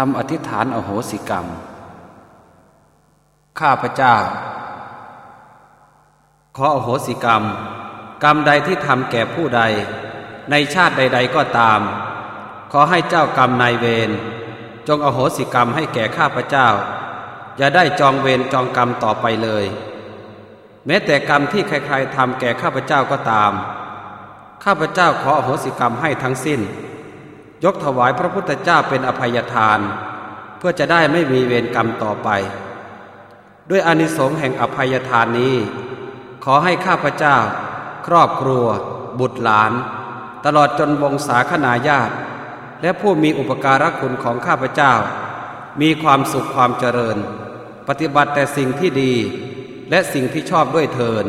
คำอธิษฐานอโหสิกรรม ข้าพเจ้า ขออโหสิกรรม กรรมใดที่ทำแก่ผู้ใด ในชาติใด ๆก็ตาม ขอให้เจ้ากรรมนายเวรจงอโหสิกรรมให้แก่ข้าพเจ้า อย่าได้จองเวรจองกรรมต่อไปเลย แม้แต่กรรมที่ใครๆทำแก่ข้าพเจ้าก็ตาม ข้าพเจ้าขออโหสิกรรมให้ทั้งสิ้น ยกถวายพระพุทธเจ้าเป็นอภัยทาน เพื่อจะได้ไม่มีเวรกรรมต่อไป ด้วยอานิสงส์แห่งอภัยทานนี้ ขอให้ข้าพเจ้า ครอบครัว บุตรหลาน ตลอดจนวงศาคณาญาติ และผู้มีอุปการะคุณของข้าพเจ้า มีความสุขความเจริญ ปฏิบัติแต่สิ่งที่ดีและสิ่งที่ชอบด้วยเทิน